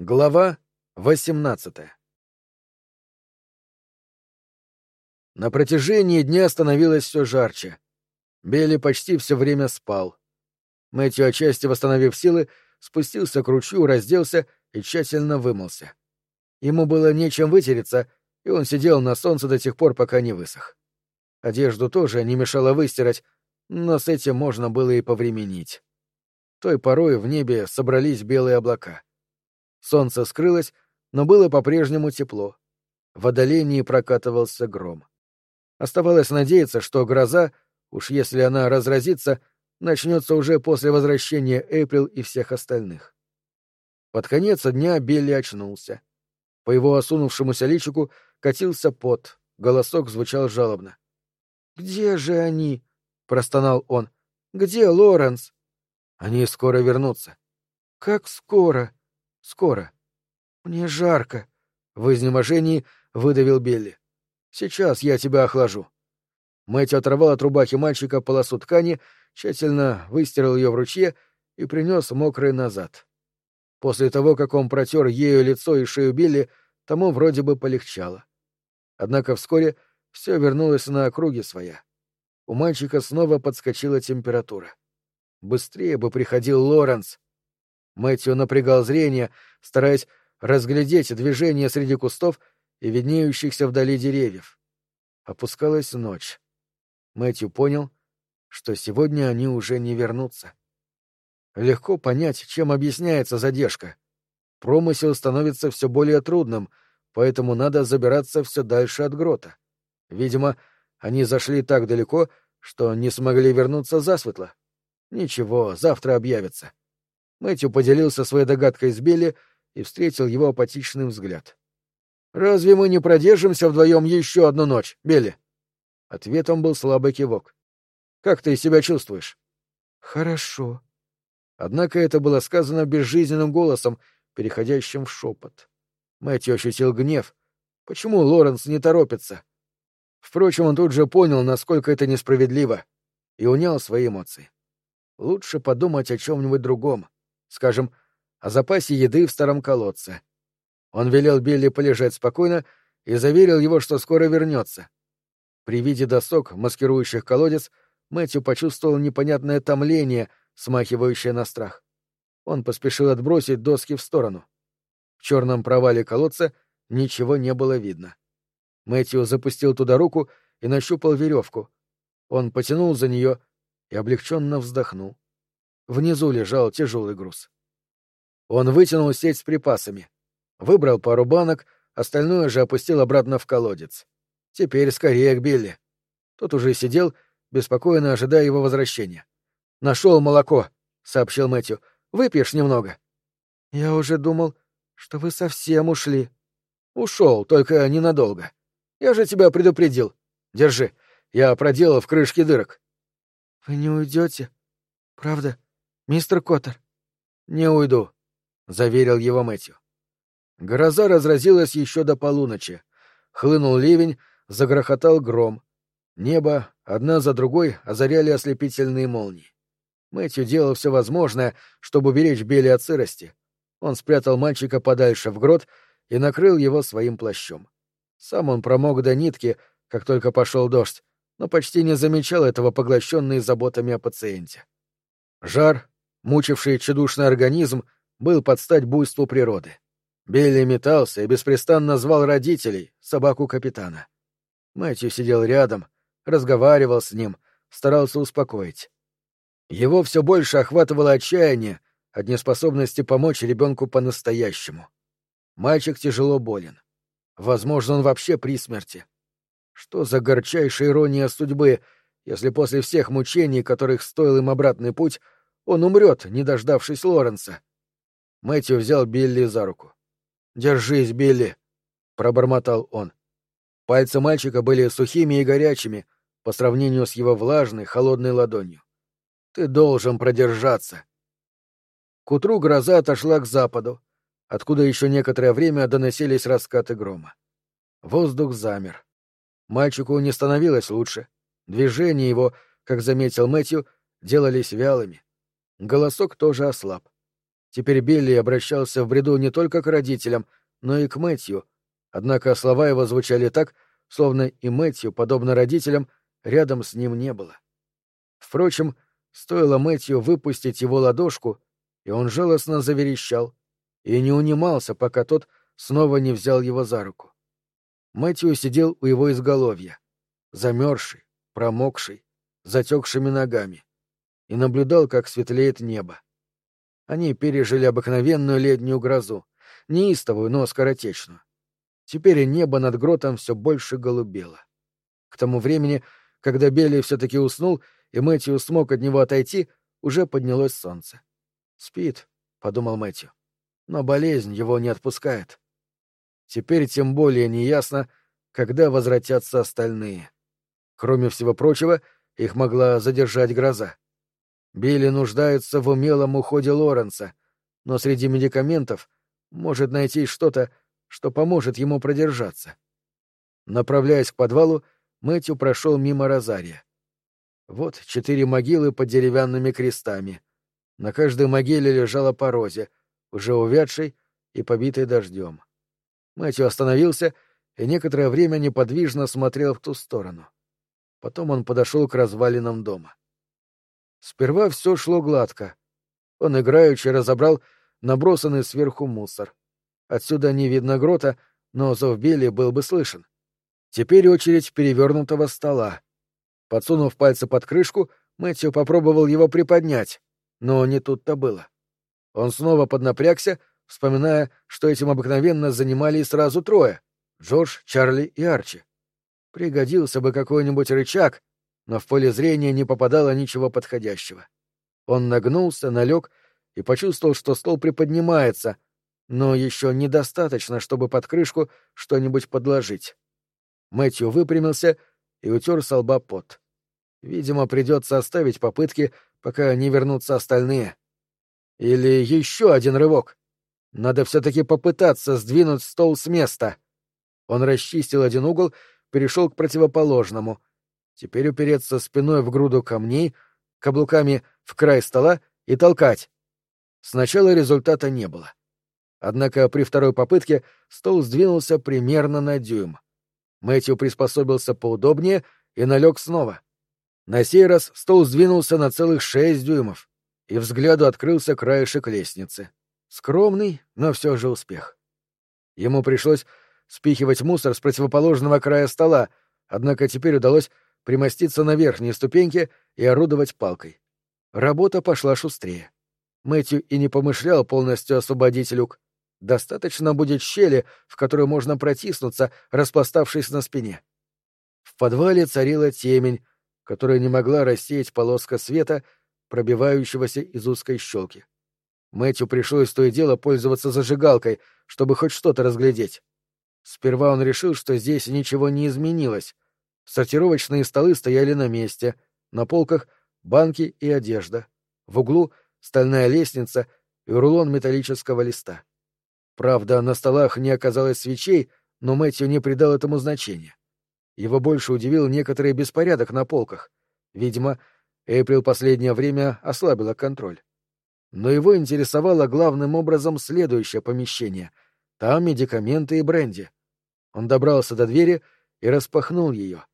Глава 18 На протяжении дня становилось все жарче. Белли почти все время спал. Мэтью, отчасти восстановив силы, спустился к ручью, разделся и тщательно вымылся. Ему было нечем вытереться, и он сидел на солнце до тех пор, пока не высох. Одежду тоже не мешало выстирать, но с этим можно было и повременить. Той порой в небе собрались белые облака — Солнце скрылось, но было по-прежнему тепло. В отдалении прокатывался гром. Оставалось надеяться, что гроза, уж если она разразится, начнется уже после возвращения Эйприл и всех остальных. Под конец дня Билли очнулся. По его осунувшемуся личику катился пот, голосок звучал жалобно. «Где же они?» — простонал он. «Где Лоренс?» «Они скоро вернутся». «Как скоро?» Скоро. Мне жарко. В изнеможении выдавил Билли. Сейчас я тебя охлажу. Мэтью оторвал от рубахи мальчика полосу ткани, тщательно выстирал ее в ручье и принес мокрый назад. После того, как он протер ею лицо и шею Билли, тому вроде бы полегчало. Однако вскоре все вернулось на округи своя. У мальчика снова подскочила температура. Быстрее бы приходил Лоренс. Мэтью напрягал зрение, стараясь разглядеть движение среди кустов и виднеющихся вдали деревьев. Опускалась ночь. Мэтью понял, что сегодня они уже не вернутся. Легко понять, чем объясняется задержка. Промысел становится все более трудным, поэтому надо забираться все дальше от грота. Видимо, они зашли так далеко, что не смогли вернуться засветло. Ничего, завтра объявятся. Мэтью поделился своей догадкой с Билли и встретил его апатичный взгляд. «Разве мы не продержимся вдвоем еще одну ночь, Билли?» Ответом был слабый кивок. «Как ты себя чувствуешь?» «Хорошо». Однако это было сказано безжизненным голосом, переходящим в шепот. Мэтью ощутил гнев. Почему Лоренс не торопится? Впрочем, он тут же понял, насколько это несправедливо, и унял свои эмоции. Лучше подумать о чем-нибудь другом скажем, о запасе еды в старом колодце. Он велел Билли полежать спокойно и заверил его, что скоро вернется. При виде досок, маскирующих колодец, Мэтью почувствовал непонятное томление, смахивающее на страх. Он поспешил отбросить доски в сторону. В черном провале колодца ничего не было видно. Мэтью запустил туда руку и нащупал веревку. Он потянул за нее и облегченно вздохнул. Внизу лежал тяжелый груз. Он вытянул сеть с припасами, выбрал пару банок, остальное же опустил обратно в колодец. Теперь скорее к Билли. Тот уже сидел, беспокойно ожидая его возвращения. «Нашел молоко», — сообщил Мэтью. «Выпьешь немного?» «Я уже думал, что вы совсем ушли». «Ушел, только ненадолго. Я же тебя предупредил. Держи, я проделал в крышке дырок». «Вы не уйдете? Правда?» «Мистер Коттер». «Не уйду», — заверил его Мэтью. Гроза разразилась еще до полуночи. Хлынул ливень, загрохотал гром. Небо, одна за другой, озаряли ослепительные молнии. Мэтью делал все возможное, чтобы уберечь Билли от сырости. Он спрятал мальчика подальше в грот и накрыл его своим плащом. Сам он промок до нитки, как только пошел дождь, но почти не замечал этого поглощенный заботами о пациенте. Жар, мучивший тщедушный организм, был под стать буйству природы. Билли метался и беспрестанно звал родителей, собаку капитана. Мэтью сидел рядом, разговаривал с ним, старался успокоить. Его все больше охватывало отчаяние от неспособности помочь ребенку по-настоящему. Мальчик тяжело болен. Возможно, он вообще при смерти. Что за горчайшая ирония судьбы, если после всех мучений, которых стоил им обратный путь, он умрет, не дождавшись Лоренса. Мэтью взял Билли за руку. «Держись, Билли!» — пробормотал он. Пальцы мальчика были сухими и горячими по сравнению с его влажной, холодной ладонью. «Ты должен продержаться!» К утру гроза отошла к западу, откуда еще некоторое время доносились раскаты грома. Воздух замер. Мальчику не становилось лучше. Движения его, как заметил Мэтью, делались вялыми. Голосок тоже ослаб. Теперь Билли обращался в бреду не только к родителям, но и к Мэтью, однако слова его звучали так, словно и Мэтью, подобно родителям, рядом с ним не было. Впрочем, стоило Мэтью выпустить его ладошку, и он жалостно заверещал, и не унимался, пока тот снова не взял его за руку. Мэтью сидел у его изголовья, замерзший, промокший, затекшими ногами, и наблюдал, как светлеет небо. Они пережили обыкновенную летнюю грозу, неистовую, но скоротечную. Теперь небо над гротом все больше голубело. К тому времени, когда Белли все-таки уснул, и Мэтью смог от него отойти, уже поднялось солнце. «Спит», — подумал Мэтью, — «но болезнь его не отпускает». Теперь тем более неясно, когда возвратятся остальные. Кроме всего прочего, их могла задержать гроза. Билли нуждается в умелом уходе Лоренса, но среди медикаментов может найти что-то, что поможет ему продержаться. Направляясь к подвалу, Мэтью прошел мимо Розария. Вот четыре могилы под деревянными крестами. На каждой могиле лежала по розе, уже увядшей и побитой дождем. Мэтью остановился и некоторое время неподвижно смотрел в ту сторону. Потом он подошел к развалинам дома. Сперва все шло гладко. Он играючи разобрал набросанный сверху мусор. Отсюда не видно грота, но зов Билли был бы слышен. Теперь очередь перевернутого стола. Подсунув пальцы под крышку, Мэтью попробовал его приподнять, но не тут-то было. Он снова поднапрягся, вспоминая, что этим обыкновенно занимались сразу трое — Джордж, Чарли и Арчи. Пригодился бы какой-нибудь рычаг, но в поле зрения не попадало ничего подходящего. Он нагнулся, налег и почувствовал, что стол приподнимается, но еще недостаточно, чтобы под крышку что-нибудь подложить. Мэтью выпрямился и утер со лба пот. Видимо, придется оставить попытки, пока не вернутся остальные. Или еще один рывок. Надо все-таки попытаться сдвинуть стол с места. Он расчистил один угол, перешел к противоположному, Теперь упереться спиной в груду камней, каблуками в край стола и толкать. Сначала результата не было. Однако при второй попытке стол сдвинулся примерно на дюйм. Мэтью приспособился поудобнее и налег снова. На сей раз стол сдвинулся на целых шесть дюймов, и взгляду открылся краешек лестницы. Скромный, но все же успех. Ему пришлось спихивать мусор с противоположного края стола, однако теперь удалось примоститься на верхней ступеньке и орудовать палкой. Работа пошла шустрее. Мэтью и не помышлял полностью освободить люк. Достаточно будет щели, в которую можно протиснуться, распластавшись на спине. В подвале царила темень, которая не могла рассеять полоска света, пробивающегося из узкой щелки. Мэтью пришлось то и дело пользоваться зажигалкой, чтобы хоть что-то разглядеть. Сперва он решил, что здесь ничего не изменилось, Сортировочные столы стояли на месте, на полках — банки и одежда. В углу — стальная лестница и рулон металлического листа. Правда, на столах не оказалось свечей, но Мэтью не придал этому значения. Его больше удивил некоторый беспорядок на полках. Видимо, Эйприл последнее время ослабила контроль. Но его интересовало главным образом следующее помещение. Там медикаменты и бренди. Он добрался до двери и распахнул ее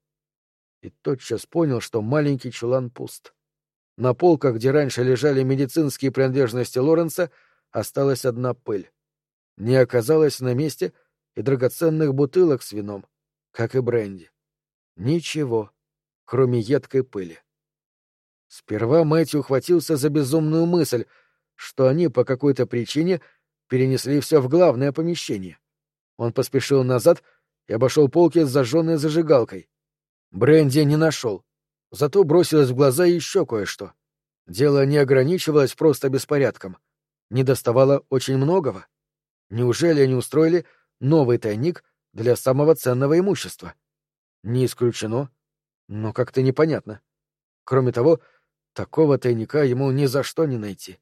и тотчас понял, что маленький чулан пуст. На полках, где раньше лежали медицинские принадлежности Лоренса, осталась одна пыль. Не оказалось на месте и драгоценных бутылок с вином, как и бренди. Ничего, кроме едкой пыли. Сперва Мэтью ухватился за безумную мысль, что они по какой-то причине перенесли все в главное помещение. Он поспешил назад и обошел полки с зажженной зажигалкой. Бренди не нашел. Зато бросилось в глаза еще кое-что. Дело не ограничивалось просто беспорядком. Не доставало очень многого. Неужели они устроили новый тайник для самого ценного имущества? Не исключено, но как-то непонятно. Кроме того, такого тайника ему ни за что не найти.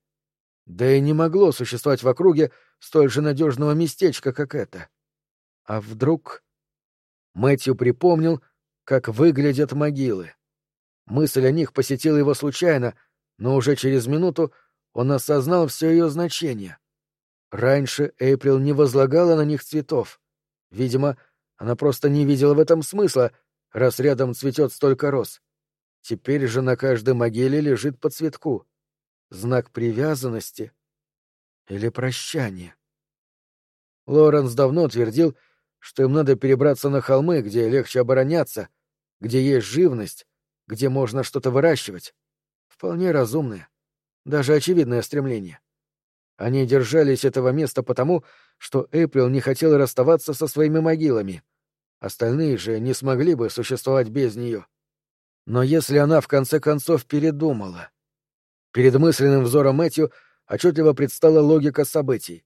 Да и не могло существовать в округе столь же надежного местечка, как это. А вдруг... Мэтью припомнил, как выглядят могилы. Мысль о них посетила его случайно, но уже через минуту он осознал все ее значение. Раньше Эйприл не возлагала на них цветов. Видимо, она просто не видела в этом смысла, раз рядом цветет столько роз. Теперь же на каждой могиле лежит по цветку. Знак привязанности или прощания. Лоренс давно твердил, что им надо перебраться на холмы, где легче обороняться, где есть живность, где можно что-то выращивать. Вполне разумное, даже очевидное стремление. Они держались этого места потому, что Эприл не хотел расставаться со своими могилами. Остальные же не смогли бы существовать без нее. Но если она в конце концов передумала... Перед мысленным взором Мэтью отчетливо предстала логика событий.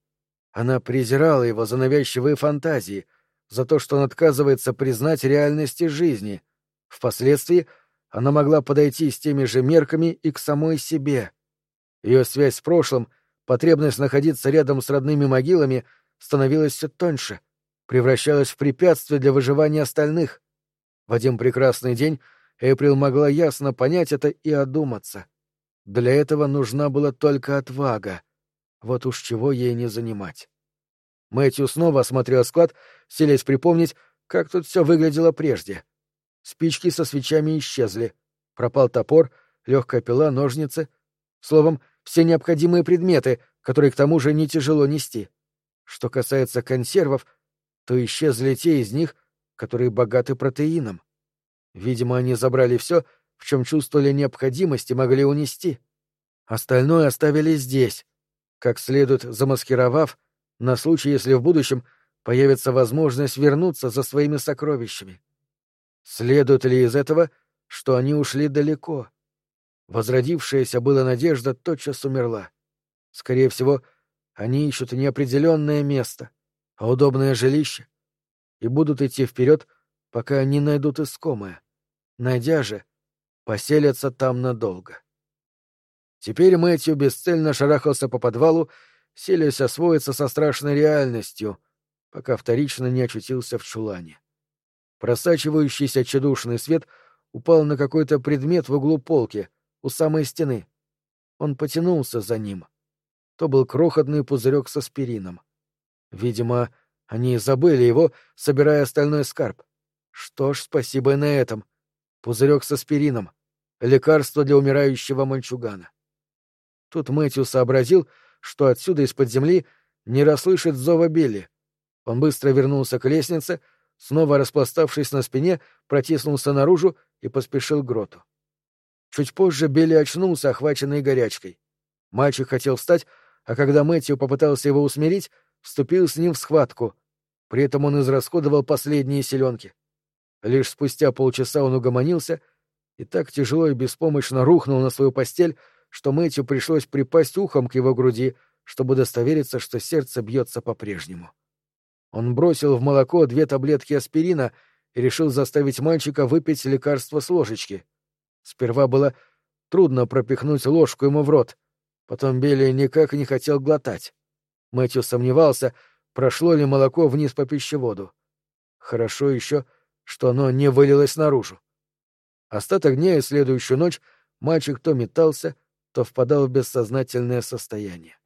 Она презирала его за навязчивые фантазии, за то, что он отказывается признать реальности жизни. Впоследствии она могла подойти с теми же мерками и к самой себе. Ее связь с прошлым, потребность находиться рядом с родными могилами становилась все тоньше, превращалась в препятствие для выживания остальных. В один прекрасный день Эйприл могла ясно понять это и одуматься. Для этого нужна была только отвага. Вот уж чего ей не занимать. Мэтью снова осмотрел склад, селись припомнить, как тут все выглядело прежде. Спички со свечами исчезли. Пропал топор, легкая пила, ножницы. Словом, все необходимые предметы, которые к тому же не тяжело нести. Что касается консервов, то исчезли те из них, которые богаты протеином. Видимо, они забрали все, в чем чувствовали необходимость и могли унести. Остальное оставили здесь, как следует замаскировав, на случай, если в будущем появится возможность вернуться за своими сокровищами. Следует ли из этого, что они ушли далеко? Возродившаяся была надежда тотчас умерла. Скорее всего, они ищут неопределенное место, а удобное жилище, и будут идти вперед, пока не найдут искомое. Найдя же, поселятся там надолго. Теперь Мэтью бесцельно шарахался по подвалу, селясь освоиться со страшной реальностью, пока вторично не очутился в чулане. Просачивающийся тщедушный свет упал на какой-то предмет в углу полки, у самой стены. Он потянулся за ним. То был крохотный пузырек с аспирином. Видимо, они забыли его, собирая остальной скарб. Что ж, спасибо и на этом. Пузырек с аспирином. Лекарство для умирающего мальчугана. Тут Мэтью сообразил, что отсюда из-под земли не расслышит зова Билли. Он быстро вернулся к лестнице, снова распластавшись на спине, протиснулся наружу и поспешил к гроту. Чуть позже Билли очнулся, охваченный горячкой. Мальчик хотел встать, а когда Мэтью попытался его усмирить, вступил с ним в схватку. При этом он израсходовал последние селенки. Лишь спустя полчаса он угомонился и так тяжело и беспомощно рухнул на свою постель, что Мэтью пришлось припасть ухом к его груди, чтобы удостовериться, что сердце бьется по-прежнему. Он бросил в молоко две таблетки аспирина и решил заставить мальчика выпить лекарство с ложечки. Сперва было трудно пропихнуть ложку ему в рот, потом Белли никак не хотел глотать. Мэтью сомневался, прошло ли молоко вниз по пищеводу. Хорошо еще, что оно не вылилось наружу. Остаток дня и следующую ночь мальчик то метался, то впадал в бессознательное состояние.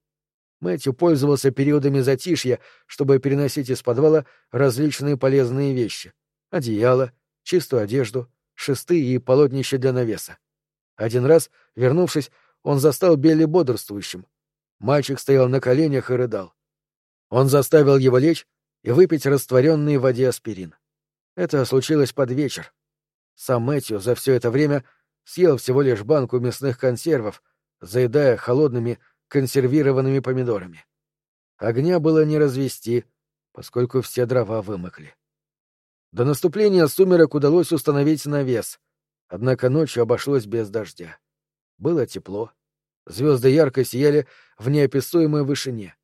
Мэтью пользовался периодами затишья, чтобы переносить из подвала различные полезные вещи — одеяло, чистую одежду, шесты и полотнище для навеса. Один раз, вернувшись, он застал Белли бодрствующим. Мальчик стоял на коленях и рыдал. Он заставил его лечь и выпить растворенный в воде аспирин. Это случилось под вечер. Сам Мэтью за все это время съел всего лишь банку мясных консервов, заедая холодными консервированными помидорами. Огня было не развести, поскольку все дрова вымокли. До наступления сумерек удалось установить навес, однако ночью обошлось без дождя. Было тепло. Звезды ярко сияли в неописуемой вышине.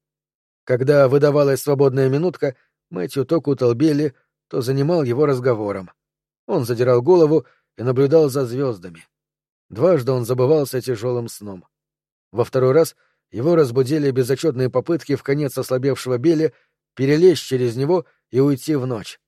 Когда выдавалась свободная минутка, Мэтью то кутал Белли, то занимал его разговором. Он задирал голову и наблюдал за звездами. Дважды он забывался тяжелым сном. Во второй раз его разбудили безотчетные попытки в конец ослабевшего Билли перелезть через него и уйти в ночь.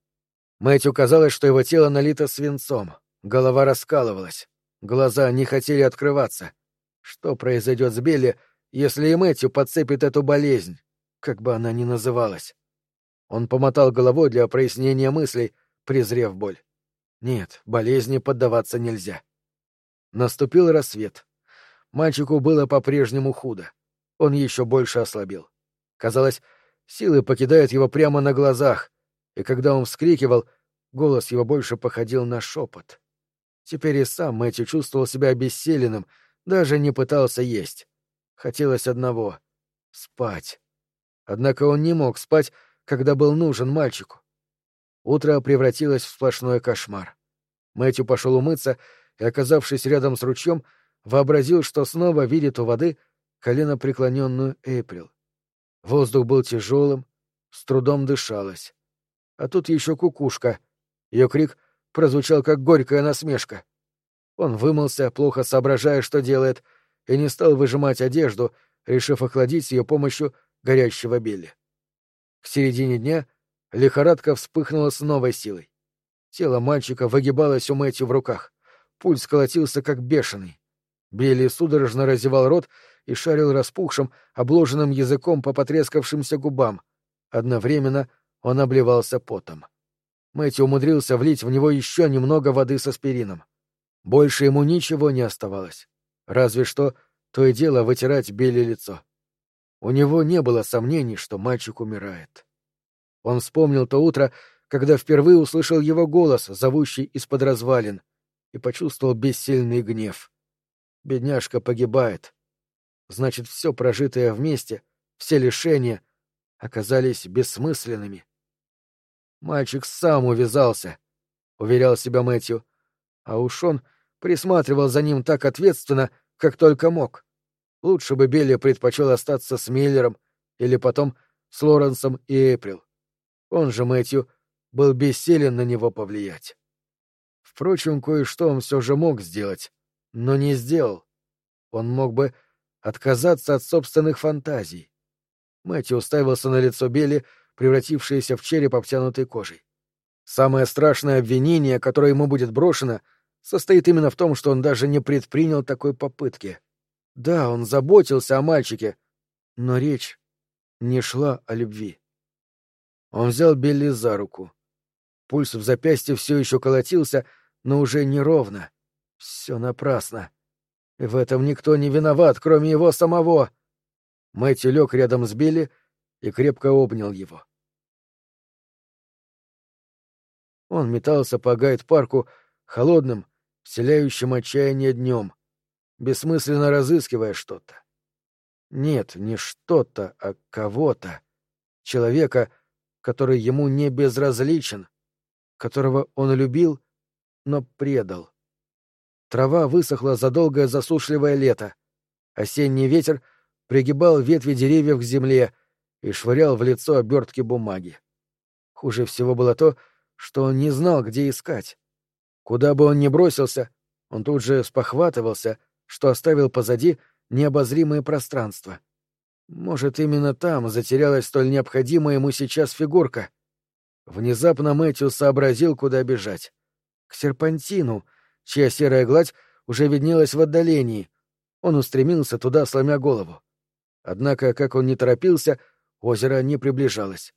Мэтью казалось, что его тело налито свинцом, голова раскалывалась, глаза не хотели открываться. Что произойдет с Билли, если и Мэтью подцепит эту болезнь, как бы она ни называлась? Он помотал головой для прояснения мыслей, презрев боль. Нет, болезни поддаваться нельзя. Наступил рассвет. Мальчику было по-прежнему худо. Он еще больше ослабел. Казалось, силы покидают его прямо на глазах, и когда он вскрикивал, голос его больше походил на шепот. Теперь и сам Мэтью чувствовал себя обессиленным, даже не пытался есть. Хотелось одного — спать. Однако он не мог спать, когда был нужен мальчику. Утро превратилось в сплошной кошмар. Мэтью пошел умыться и, оказавшись рядом с ручьем, вообразил, что снова видит у воды колено преклоненную Эйприл. Воздух был тяжелым, с трудом дышалось. А тут еще кукушка. Ее крик прозвучал как горькая насмешка. Он вымылся, плохо соображая, что делает, и не стал выжимать одежду, решив охладить ее помощью горящего Билли. К середине дня лихорадка вспыхнула с новой силой. Тело мальчика выгибалось у Мэтью в руках. Пульс колотился, как бешеный. Билли судорожно разевал рот и шарил распухшим, обложенным языком по потрескавшимся губам. Одновременно он обливался потом. Мэтью умудрился влить в него еще немного воды с аспирином. Больше ему ничего не оставалось. Разве что то и дело вытирать Билли лицо. У него не было сомнений, что мальчик умирает. Он вспомнил то утро, когда впервые услышал его голос, зовущий из-под развалин, и почувствовал бессильный гнев. Бедняжка погибает. Значит, все прожитое вместе, все лишения оказались бессмысленными. Мальчик сам увязался, — уверял себя Мэтью, а уж он присматривал за ним так ответственно, как только мог. Лучше бы Билли предпочел остаться с Миллером или потом с Лоренсом и Эйприл. Он же, Мэтью, был бессилен на него повлиять. Впрочем, кое-что он все же мог сделать, но не сделал. Он мог бы отказаться от собственных фантазий. Мэтью уставился на лицо Билли, превратившееся в череп, обтянутый кожей. Самое страшное обвинение, которое ему будет брошено, состоит именно в том, что он даже не предпринял такой попытки. Да, он заботился о мальчике, но речь не шла о любви. Он взял Билли за руку. Пульс в запястье все еще колотился, но уже неровно. Все напрасно. И в этом никто не виноват, кроме его самого. Мэтью лег рядом с Билли и крепко обнял его. Он метался по гайд-парку холодным, вселяющим отчаяние днем, бессмысленно разыскивая что-то. Нет, не что-то, а кого-то. Человека, который ему не безразличен, которого он любил, но предал. Трава высохла за долгое засушливое лето. Осенний ветер пригибал ветви деревьев к земле и швырял в лицо обертки бумаги. Хуже всего было то, что он не знал, где искать. Куда бы он ни бросился, он тут же спохватывался, что оставил позади необозримое пространство. Может, именно там затерялась столь необходимая ему сейчас фигурка. Внезапно Мэтью сообразил, куда бежать. К серпантину, чья серая гладь уже виднелась в отдалении. Он устремился туда, сломя голову. Однако, как он не торопился, озеро не приближалось.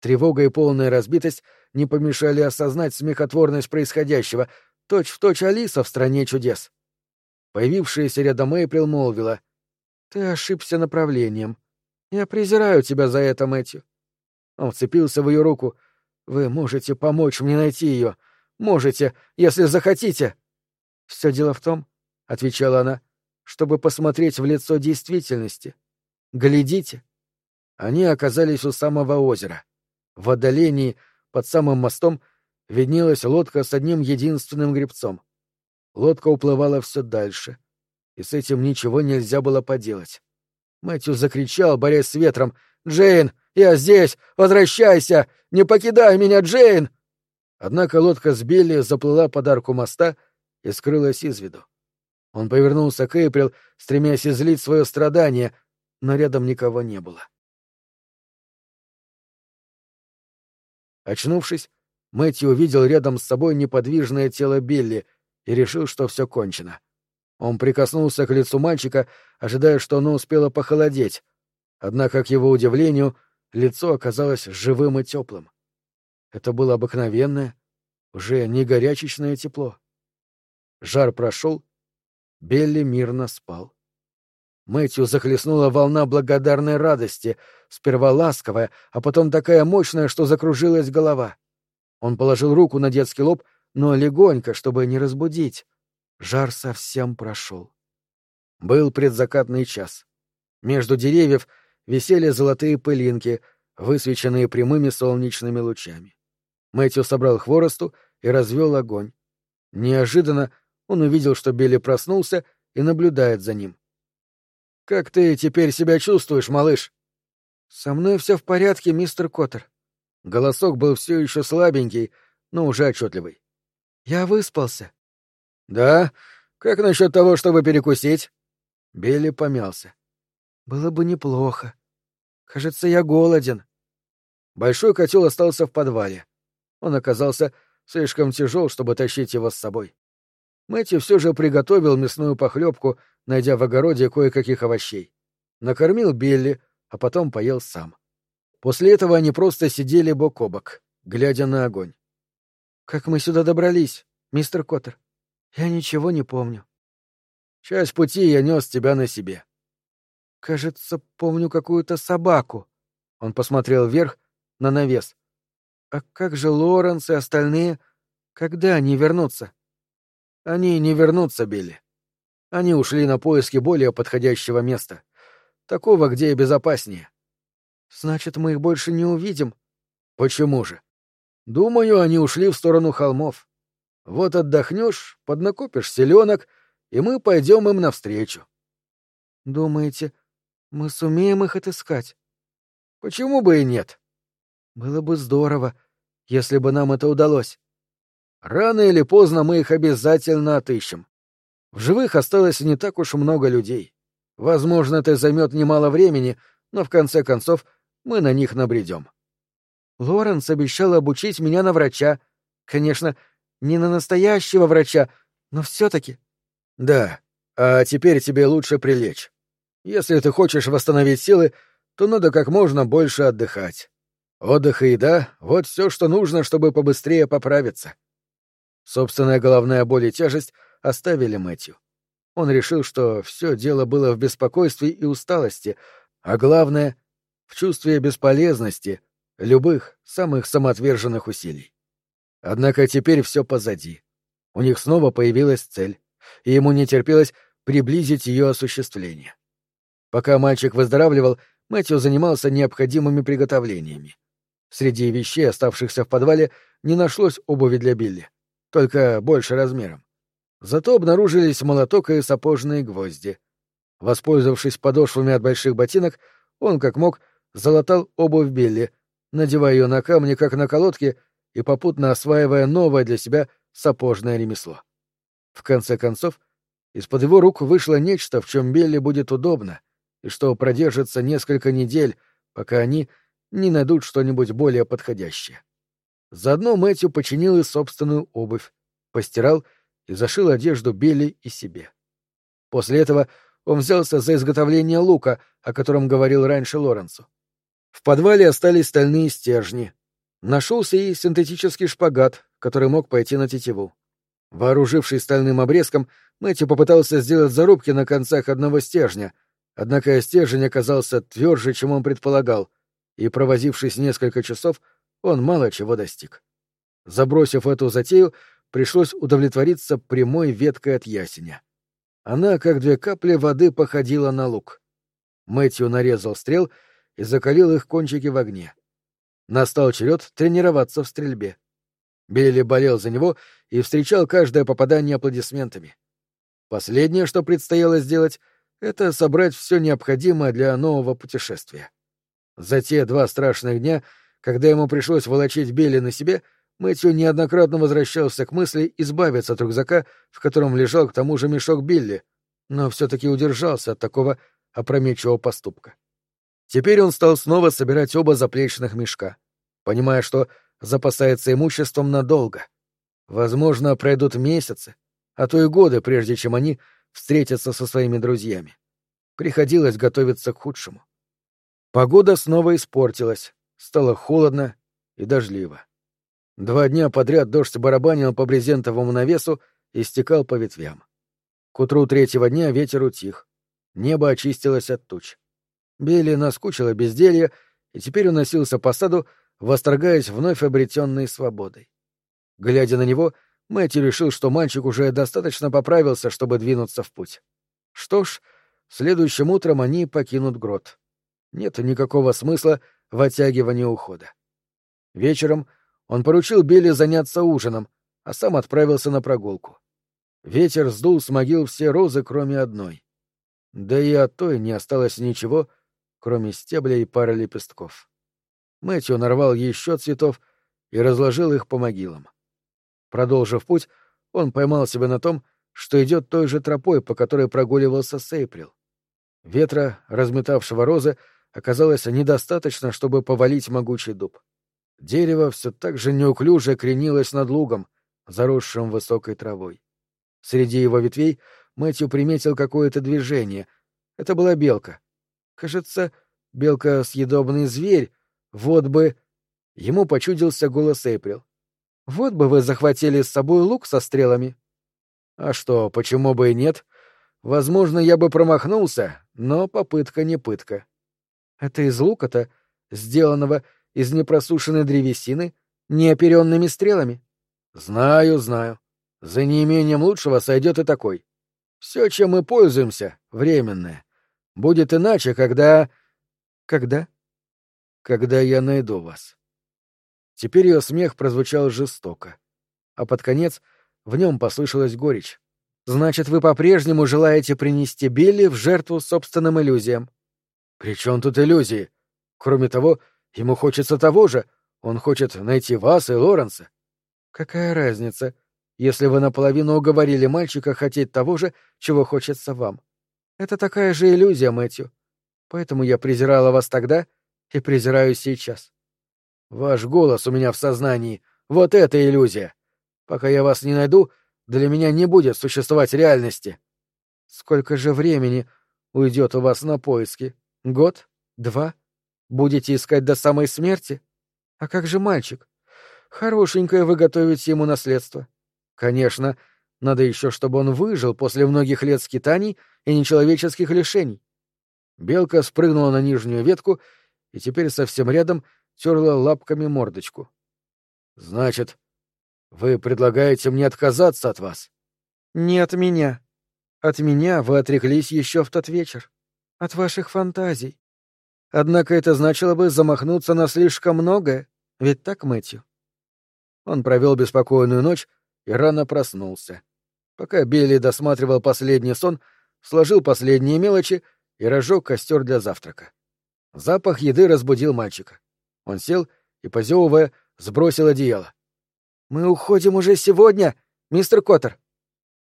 Тревога и полная разбитость не помешали осознать смехотворность происходящего, точь-в-точь точь Алиса в «Стране чудес». Появившаяся рядом Эйприл молвила. «Ты ошибся направлением. Я презираю тебя за это, Мэтью». Он вцепился в ее руку. «Вы можете помочь мне найти ее. Можете, если захотите». «Все дело в том», — отвечала она, — «чтобы посмотреть в лицо действительности. Глядите». Они оказались у самого озера. В отдалении, под самым мостом, виднелась лодка с одним единственным гребцом. Лодка уплывала все дальше, и с этим ничего нельзя было поделать. Мэтью закричал, борясь с ветром. «Джейн, я здесь! Возвращайся! Не покидай меня, Джейн!» Однако лодка с Билли заплыла под арку моста и скрылась из виду. Он повернулся к Эйприл, стремясь излить свое страдание, но рядом никого не было. Очнувшись, Мэтью увидел рядом с собой неподвижное тело Билли и решил, что все кончено. Он прикоснулся к лицу мальчика, ожидая, что оно успело похолодеть. Однако, к его удивлению, лицо оказалось живым и теплым. Это было обыкновенное, уже не горячечное тепло. Жар прошел, Белли мирно спал. Мэтью захлестнула волна благодарной радости, сперва ласковая, а потом такая мощная, что закружилась голова. Он положил руку на детский лоб, но легонько, чтобы не разбудить. Жар совсем прошел. Был предзакатный час. Между деревьев висели золотые пылинки, высвеченные прямыми солнечными лучами. Мэтью собрал хворосту и развел огонь. Неожиданно он увидел, что Билли проснулся и наблюдает за ним. «Как ты теперь себя чувствуешь, малыш?» «Со мной все в порядке, мистер Коттер». Голосок был все еще слабенький, но уже отчетливый. «Я выспался». «Да? Как насчет того, чтобы перекусить?» Билли помялся. «Было бы неплохо. Кажется, я голоден». Большой котел остался в подвале. Он оказался слишком тяжел, чтобы тащить его с собой. Мэтью все же приготовил мясную похлебку, найдя в огороде кое-каких овощей. Накормил Билли, а потом поел сам. После этого они просто сидели бок о бок, глядя на огонь. «Как мы сюда добрались, мистер Коттер? Я ничего не помню». «Часть пути я нес тебя на себе». «Кажется, помню какую-то собаку». Он посмотрел вверх, на навес. «А как же Лоренс и остальные? Когда они вернутся?» Они не вернутся, Билли. Они ушли на поиски более подходящего места. Такого, где безопаснее. Значит, мы их больше не увидим? Почему же? Думаю, они ушли в сторону холмов. Вот отдохнешь, поднакопишь селенок, и мы пойдем им навстречу. Думаете, мы сумеем их отыскать? Почему бы и нет? Было бы здорово, если бы нам это удалось. Рано или поздно мы их обязательно отыщем. В живых осталось не так уж много людей. Возможно, это займет немало времени, но в конце концов мы на них набредем. Лоренс обещал обучить меня на врача. Конечно, не на настоящего врача, но все-таки. Да, а теперь тебе лучше прилечь. Если ты хочешь восстановить силы, то надо как можно больше отдыхать. Отдых и еда — вот все, что нужно, чтобы побыстрее поправиться. Собственная головная боль и тяжесть оставили Мэтью. Он решил, что все дело было в беспокойстве и усталости, а главное — в чувстве бесполезности любых, самых самоотверженных усилий. Однако теперь все позади. У них снова появилась цель, и ему не терпелось приблизить ее осуществление. Пока мальчик выздоравливал, Мэтью занимался необходимыми приготовлениями. Среди вещей, оставшихся в подвале, не нашлось обуви для Билли только больше размером. Зато обнаружились молоток и сапожные гвозди. Воспользовавшись подошвами от больших ботинок, он, как мог, залатал обувь Билли, надевая ее на камни, как на колодке, и попутно осваивая новое для себя сапожное ремесло. В конце концов, из-под его рук вышло нечто, в чем Билли будет удобно, и что продержится несколько недель, пока они не найдут что-нибудь более подходящее. Заодно Мэтью починил и собственную обувь, постирал и зашил одежду Билли и себе. После этого он взялся за изготовление лука, о котором говорил раньше Лоренсу. В подвале остались стальные стержни. Нашелся и синтетический шпагат, который мог пойти на тетиву. Вооружившись стальным обрезком, Мэтью попытался сделать зарубки на концах одного стержня, однако стержень оказался тверже, чем он предполагал, и, провозившись несколько часов, он мало чего достиг. Забросив эту затею, пришлось удовлетвориться прямой веткой от ясеня. Она, как две капли воды, походила на лук. Мэтью нарезал стрел и закалил их кончики в огне. Настал черед тренироваться в стрельбе. Билли болел за него и встречал каждое попадание аплодисментами. Последнее, что предстояло сделать, это собрать все необходимое для нового путешествия. За те два страшных дня — когда ему пришлось волочить Билли на себе, Мэтью неоднократно возвращался к мысли избавиться от рюкзака, в котором лежал к тому же мешок Билли, но все-таки удержался от такого опрометчивого поступка. Теперь он стал снова собирать оба заплечных мешка, понимая, что запасается имуществом надолго. Возможно, пройдут месяцы, а то и годы, прежде чем они встретиться со своими друзьями. Приходилось готовиться к худшему. Погода снова испортилась, стало холодно и дождливо. Два дня подряд дождь барабанил по брезентовому навесу и стекал по ветвям. К утру третьего дня ветер утих. Небо очистилось от туч. Билли наскучило безделье, и теперь уносился по саду, восторгаясь вновь обретенной свободой. Глядя на него, Мэтью решил, что мальчик уже достаточно поправился, чтобы двинуться в путь. Что ж, следующим утром они покинут грот. Нет никакого смысла в оттягивании ухода. Вечером он поручил Билли заняться ужином, а сам отправился на прогулку. Ветер сдул с могил все розы, кроме одной. Да и от той не осталось ничего, кроме стебля и пары лепестков. Мэтью нарвал еще цветов и разложил их по могилам. Продолжив путь, он поймал себя на том, что идет той же тропой, по которой прогуливался Сейприл. Ветра, разметавшего розы, оказалось недостаточно, чтобы повалить могучий дуб. Дерево все так же неуклюже кренилось над лугом, заросшим высокой травой. Среди его ветвей Мэтью приметил какое-то движение. Это была белка. Кажется, белка — съедобный зверь. Вот бы... Ему почудился голос Эйприл. «Вот бы вы захватили с собой лук со стрелами». «А что, почему бы и нет? Возможно, я бы промахнулся, но попытка не пытка». «Это из лука-то, сделанного из непросушенной древесины, неоперенными стрелами?» «Знаю, знаю. За неимением лучшего сойдет и такой. Все, чем мы пользуемся, временное. Будет иначе, когда... Когда? Когда я найду вас. Теперь ее смех прозвучал жестоко. А под конец в нем послышалась горечь. Значит, вы по-прежнему желаете принести Билли в жертву собственным иллюзиям. При чем тут иллюзии? Кроме того, ему хочется того же. Он хочет найти вас и Лоренса. Какая разница? — если вы наполовину уговорили мальчика хотеть того же, чего хочется вам. Это такая же иллюзия, Мэтью. Поэтому я презирала вас тогда и презираю сейчас. Ваш голос у меня в сознании. Вот это иллюзия. Пока я вас не найду, для меня не будет существовать реальности. Сколько же времени уйдет у вас на поиски? Год? Два? Будете искать до самой смерти? А как же мальчик? Хорошенькое вы готовите ему наследство. Конечно, надо еще, чтобы он выжил после многих лет скитаний и нечеловеческих лишений. Белка спрыгнула на нижнюю ветку и теперь совсем рядом терла лапками мордочку. — Значит, вы предлагаете мне отказаться от вас? — Не от меня. От меня вы отреклись еще в тот вечер. От ваших фантазий. Однако это значило бы замахнуться на слишком многое, ведь так, Мэтью? Он провел беспокойную ночь, и рано проснулся. Пока Билли досматривал последний сон, сложил последние мелочи и разжег костер для завтрака. Запах еды разбудил мальчика. Он сел и, позевывая, сбросил одеяло. — Мы уходим уже сегодня, мистер Коттер.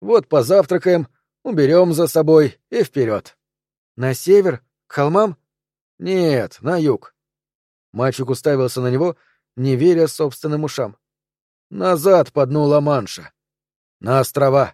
Вот позавтракаем, уберем за собой и вперед. — На север? К холмам? — Нет, на юг. Мальчик уставился на него, не веря собственным ушам. Назад по дну Ла-Манша. На острова.